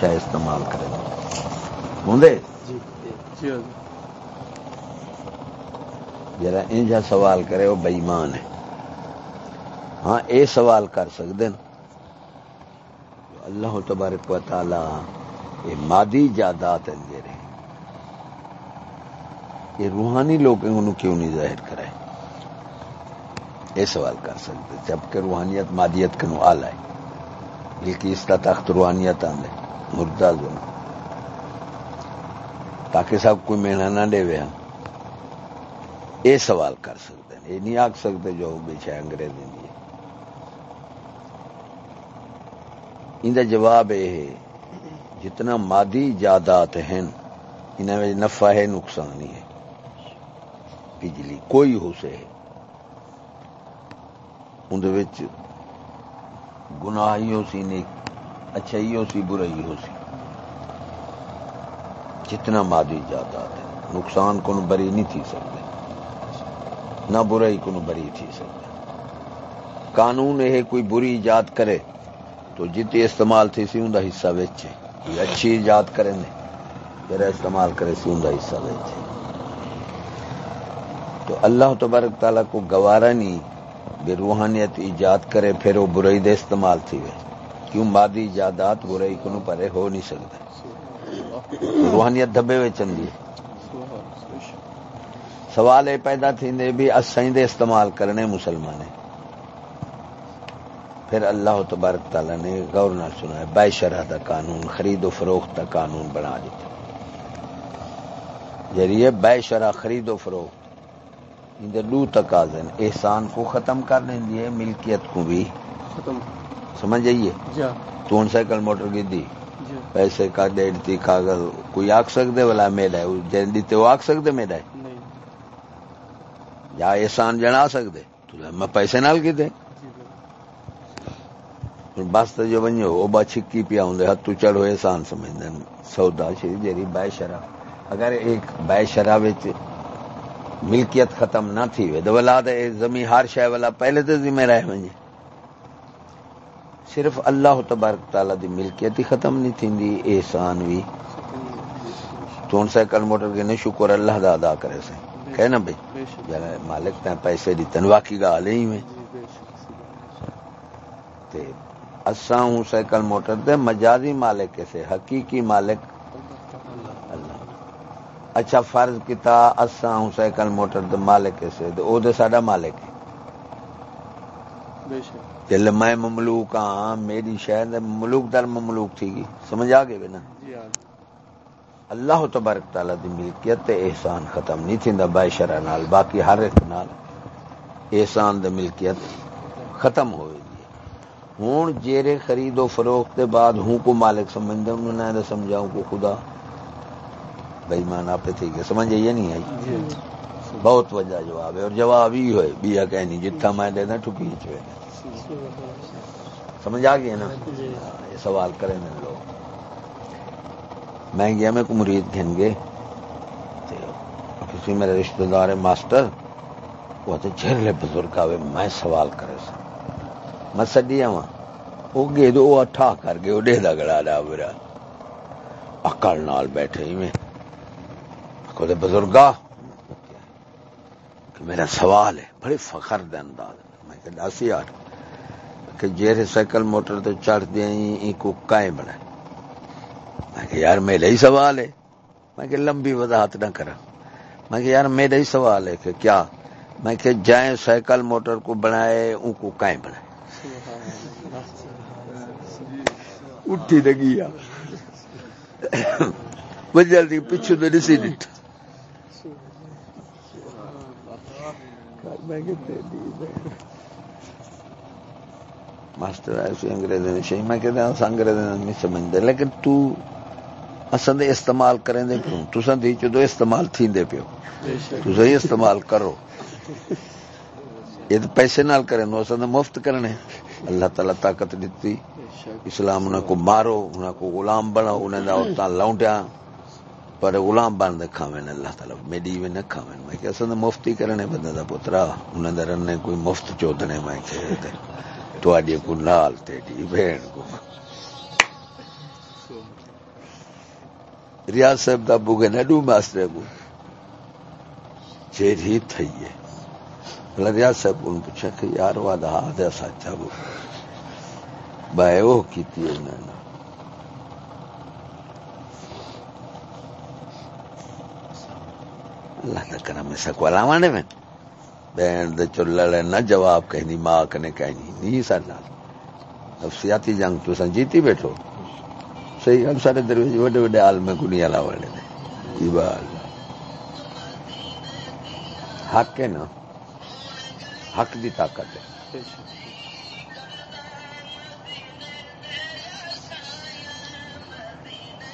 شہ استعمال کرے ہوں جی جرا انجا سوال کرے وہ بئیمان ہے۔ ہاں اے سوال کر سکتے ہیں اللہ تبارک و تعالی یہ مادی جائیداد رہے یہ روحانی لوگ انہوں کیوں نہیں ظاہر کرائے یہ سوال کر سکتے جبکہ روحانیت مادیت کنو آل ہے بلکہ اس کا تخت روحانیت آدھے مردہ جو تاکہ سب کوئی محنت نہ دے ہم یہ سوال کر سکتے ہیں یہ نہیں آخ سکتے جو بے انگریزی دی۔ ان جواب یہ ہے، جتنا مادی جادات ہیں انہوں میں نفع ہے، نقصان ہی ہے۔ بجلی کوئی ہو سے ہے اندر گناہی ہو سی نیک اچھائی ہو سی برائی ہو سی۔ جتنا مادی جادات ہے، نقصان کو بری نہیں تھی سکتے۔ نہ برائی کو بری تھی سکتے قانون یہ کوئی بری ایجاد کرے تو جتنی استعمال تھی سی انہیں حصہ ویچے۔ کوئی اچھی ایجاد کرے نے پھر استعمال کرے سی انہیں حصہ ویچے۔ تو اللہ تبارک تعالیٰ کو گوارا نہیں، بے روحانیت ایجاد کرے، پھر وہ برائی دے استعمال تھی وے کیوں مادی ایجادات برائی کو پرے ہو نہیں سکتے روحانیت دبے ہوئے چندی سوال یہ پیدا تھی بھی اسائیں دے استعمال کرنے مسلمان پھر اللہ تبارک تعالیٰ نے غور نہ سنا بے شرح کا قانون، خرید و فروخت کا قانون بنا دیتا۔ یعنی ذریعے بے شرح خرید و فروخت۔ لو تقاضن احسان کو ختم کر دیں ملکیت کو بھی۔ ختم۔ سمجھ جائیے؟ جا تو سائیکل موٹر کی دی. جا پیسے کا ڈیڑھ تھی کاغذ کوئی آخ سکتے والا میرا ہے. دیتے وہ آخ سکتے میرا ہے؟ یا احسان جنا سکتے تو میں پیسے نال کی دے. جی بس تو جو بنو وہ با چھکی پیا ہوں ہاتھ تو چڑھو احسان سمجھتے سودا شری جی بے شرح اگر ایک بے شرح ملکیت ختم نہ تھی وے دولا دے زمین ہر شے والا پہلے تو ذمہ رہے ونجے صرف اللہ تبارک تعالی دی ملکیت ہی ختم نہیں تھیندی، احسان بھی۔ تو سائیکل موٹر کے نے شکر اللہ دا ادا کرے سے۔ کہنا بھائی بے مالک تے پیسے دی تنوا کی گال ہی میں۔ تے اساں ہوں سائیکل موٹر دے، مجازی مالک کیسے حقیقی مالک۔ اللہ اچھا فرض کیتا، اساں ہوں سائیکل موٹر دے مالک کیسے تے او دے ساڈا مالک ہے۔ بے شک۔ جل میں مملوک ہاں میری دے مملوک در مملوک تھی۔ گی سمجھ آ گئے نا؟ جی ہاں۔ اللہ تبارک تعالی دی ملکیت تے احسان ختم نہیں تھیندا بے شرع نال باقی ہر ایک نال احسان دے ملکیت ختم ہوئے گی۔ ہوں جیرے خرید و فروخت دے بعد ہوں کو مالک سمجھدے انہوں نے نہ سمجھاؤں کو خدا۔ بھائی مان آپ تھی کہ سمجھ یہ نہیں آئی؟ جی بہت وجہ جواب ہے اور جواب ہی ہوئے بیا کہنی جتھا میں دے دیں ٹھکی چوے سمجھ آ گئی نا؟ جی۔ یہ سوال کریں نا لوگ۔ میں گیا میں کو مرید گھن گئے۔ تے کسی میرے رشتہ دار ہے ماسٹر وہ تے جھرلے بزرگ آوے میں سوال کرے سا۔ میں سڈی آواں۔ وہ گے دو وہ اٹھا کر گئے وہ ڈے دا گڑا ڈا برا اکل نال بیٹھے ہی میں کو دے بزرگا کہ میرا سوال ہے، بڑے فخر دے انداز میں۔ کہ دس یار، کہ جیرے سائیکل موٹر تو چڑھ دیں این کو کائیں بڑا میں کہ یار میرا ہی سوال ہے۔ میں کہ لمبی وضاحت نہ کرا۔ میں کہ یار میرا ہی سوال ہے کہ کیا؟ میں کہ جائیں سائیکل موٹر کو بنائے، ان کو کائیں بنائے اٹھی لگی وہ جلدی پیچھے تو نہیں سی ڈٹھا ماسٹر ایسے انگریزی نے شہی میں کہتے ہیں انگریزی نے نہیں سمجھتے لیکن تو اصل دے استعمال کریں دے پیوں تو سن دی چو دو استعمال تھین دے پیو تو صحیح استعمال کرو یہ پیسے نال کریں نو اصل مفت کرنے اللہ تعالیٰ طاقت دیتی اسلام انہیں کو مارو انہیں کو غلام بناؤ انہیں دا اتنا لونٹیا پر غلام بن دے کھاویں اللہ تعالیٰ، میڈی میں نہ کھاویں میں کہ اصل مفتی کرنے بندہ دا پترا انہیں دا رنے کوئی مفت چودنے میں کہ تے تو کو نال تیڈی، بہن کو۔ ریاض صاحب دا بوگے نڈو ماسٹر کو۔ چیر ہی تھئی ہے۔ ریاض صاحب کو پوچھا کہ، یار وا دا دے سچا وہ بائے وہ کیتی ہے انہوں نے۔ اللہ کا کرم ہے سکوالا مانے میں۔ بہن دے چلڑ نہ جواب کہیں ماں کنے کہیں نہیں سر نال۔ نفسیاتی جنگ تو سن جیتی بیٹھو۔ صحیح گل سارے درویش وڈے وڈے عالم کو نہیں الا والے نے۔ یہ بات؟ حق ہے نا؟ حق دی طاقت ہے۔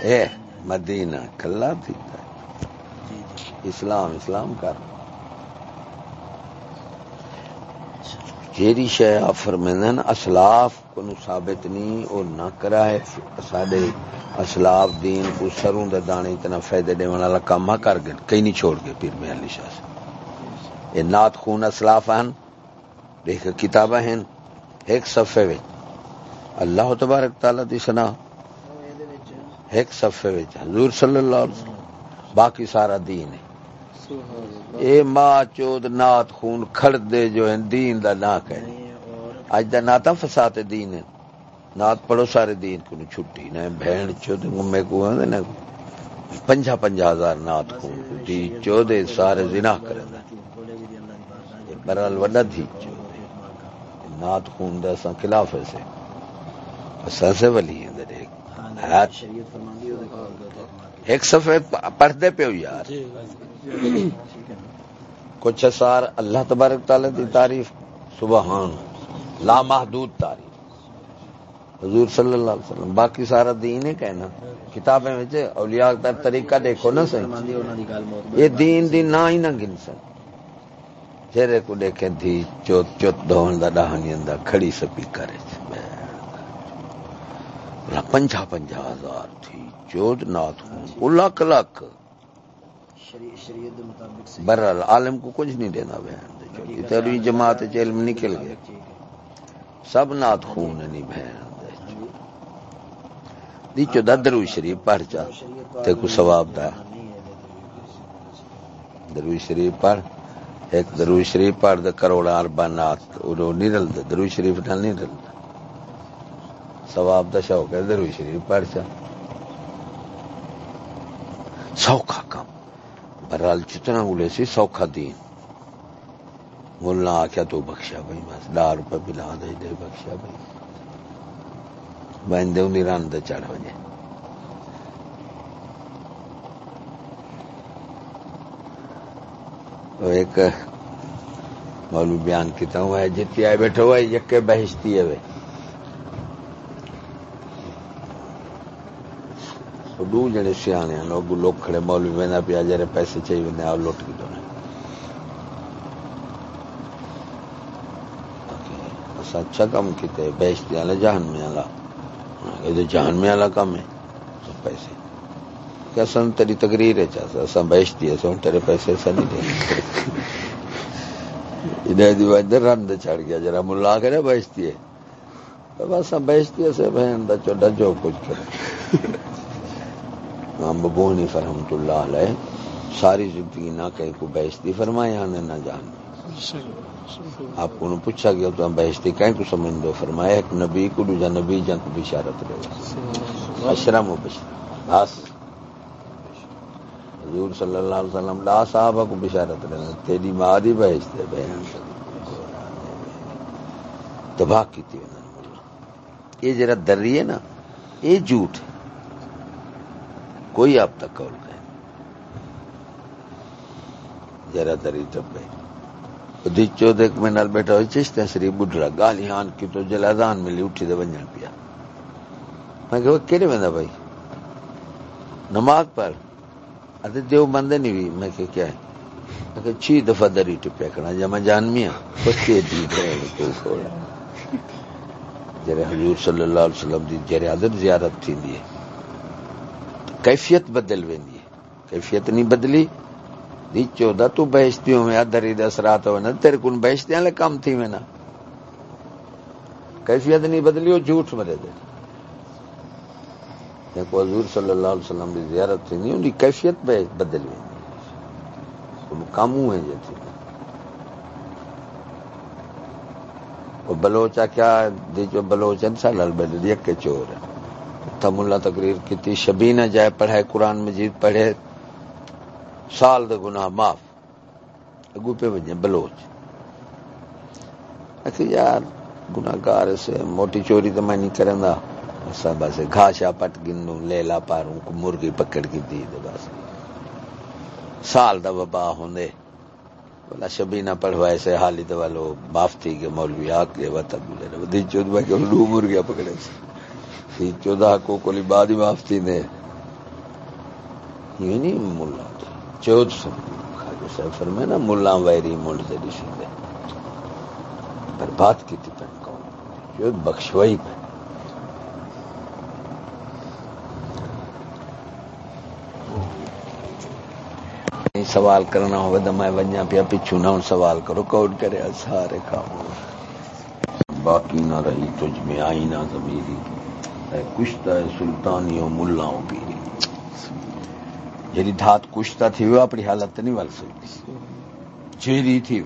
اے مدینہ کلا تھی۔ اسلام اسلام کر۔ جیری شے فرمیندن اسلاف کو ثابت نہیں اور نہ کرا ہے۔ ساڈے اسلاف دین کو سروں دے دانے اتنا فائدے دے والا کام کر گئے، کہیں نہیں چھوڑ گئے۔ پیر میں علی شاہ سے یہ نات خون اسلاف ہیں، دیکھ کتابیں ہیں، ایک صفحے وچ۔ اللہ تبارک تعالی دی سنا ایک صفحے وچ۔ حضور صلی اللہ علیہ وسلم، باقی سارا دین ہے۔ اے ماں چود نات خون کھڑ دے جو ہیں دین دا نا کہنے اج دا ناتا فساد دین ہے نات پڑھو سارے دین کو چھٹی نہ بہن چود میں کو ہے نا پنجا پنجا ہزار نات خون۔ دی چودے سارے زنا کرے برال وڈا تھی نات خون دا سا خلاف ہے سے اسا سے ولی ہیں در ایک صفحے پڑھتے پہ ہو یار۔ کچھ سار اللہ تبارک تعالی دی تعریف۔ سبحان لا محدود تعریف۔ حضور صلی اللہ علیہ وسلم باقی سارا دین ہے کہنا کتابیں اولیاء دا طریقہ دیکھو نا صحیح۔ یہ دین دی نہ ہی نہ گن سن چہرے کو دیکھیں تھی چوت چوت دون دا ڈہانی اندر کھڑی سپی کرے پنجا پنجا ہزار تھی چوت نات ہوں لک لک برحال عالم کو کچھ نہیں دینا بہن تیری جماعت علم نکل گیا۔ سب نات خون نہیں بہن دیچو دا درو شریف پڑھ چا تے کو ثواب دا۔ درو شریف پڑھ ایک درو شریف پڑھ دے کروڑا اربا نات وہ نہیں رلتا درو شریف نال نہیں ثواب دا شوق ہے درو شریف پڑھ چا سوکھا کام برال جتنا بولے سی، سوکھا دین۔ ملا آخیا تو بخشا بھائی، بس ڈار روپے بلا دے دے بخشا بھائی۔ بہن دے انہیں رن دے چڑھ بجے۔ ایک مولو بیان کیتا ہوا ہے جتی آئے بیٹھے ہوا ہے یکے بہشتی ہے۔ بھائی دو جنے سیانے ہیں لوگ لوگ کھڑے مولوی وینا پیا جرے پیسے چاہیے وینے آو لوٹ کی دونے اسا اچھا کم کیتے بیشتی آلے جہن میں آلا یہ تو جہن میں آلا کم ہے سب پیسے کیا سن تیری تقریر ہے چاہتا اسا بیشتی ہے سن تیرے پیسے ایسا نہیں دے ادھر دیو ادھر رن دے چڑھ گیا جرا ملا کرے بیشتی ہے بس بیشتی ہے سے بہن دا چوڑا جو کچھ کرے امام ببونی فرحمت اللہ علیہ، ساری زندگی نہ کہیں کو بیشتی فرمایا ہاں نے نہ جان۔ آپ کو پوچھا گیا تو بیشتی کہیں کو سمجھ دو، فرمایا ایک نبی کو دوجا نبی جن کو بشارت رہے اشرم و بشارت بس۔ حضور صلی اللہ علیہ وسلم لا صحابہ کو بشارت رہے تیری ماں دی بیشتے بہن تباہ کی تھی یہ جرا دری ہے نا، یہ جھوٹ ہے۔ کوئی آپ تک کال کرے ذرا دری ٹپے۔ دیچو دیکھ میں نال بیٹھا ہوئی چشتے سری بڈھڑا، گالی ہان کی تو جلادان ملی، اٹھی دے بنجن پیا۔ میں کہ وہ کہنے میں بھائی؟ نماز پڑھ۔ ارے دیو بندے نہیں ہوئی میں کہ کیا ہے؟ میں کہ چھ دفعہ دری ٹپیا کرنا جب جان میاں بچے دی گئے جرے حضور صلی اللہ علیہ وسلم دی جرے عدد زیارت تھی دیئے ہے۔ کیفیت نہیں بدلی، دی چودہ تو بہشتیوں میں ادھر ادھر اثرات ہونا تیرے کن بہشتیاں لے کم تھی میں نا۔ کیفیت نہیں بدلی، وہ جھوٹ مرے دے۔ کو حضور صلی اللہ علیہ وسلم کی زیارت تھی نہیں، ان کیفیت پہ بدل ہوئی کاموں ہے جیسے بلوچا کیا دیجو بلوچن سا لال بدل یک کے چور ہے تم اللہ تقریر کی تھی شبینہ جائے پڑھائے قرآن مجید پڑھے، سال دے گناہ معاف، اگو پہ وجہ بلوچ۔ اچھا یار، گناہگار سے موٹی چوری تو میں نہیں کرنا سب بس گھا شا پٹ گنوں لے لا پاروں، کو مرغی پکڑ کی دی دے بس۔ سال دا وبا ہوندے۔ بولا شبینہ پڑھوائے سے حالی تو والو، معاف تھی کہ مولوی آ کے وطن ملے رہے دی چود میں کہ لو مرغیا پکڑے۔ سے چودہ کو کولی بعد ہی معاف تھی نے یہ نہیں ملا چود سن خاجہ صاحب فرمائے نا ملا ویری مل سے ڈشی دے برباد کی تھی پن کو چود بخشوائی پہ سوال کرنا ہوگا تو میں ونجا پیا پچھو نہ سوال کرو۔ کوڈ کرے؟ سارے کام باقی نہ رہی، تجھ میں آئی نہ زمیری ہے کشتا ہے سلطانی و ملاؤں پیری جی دھات کشتا تھی، وہ اپنی حالت نہیں ول سکتی۔ چیری تھی وہ۔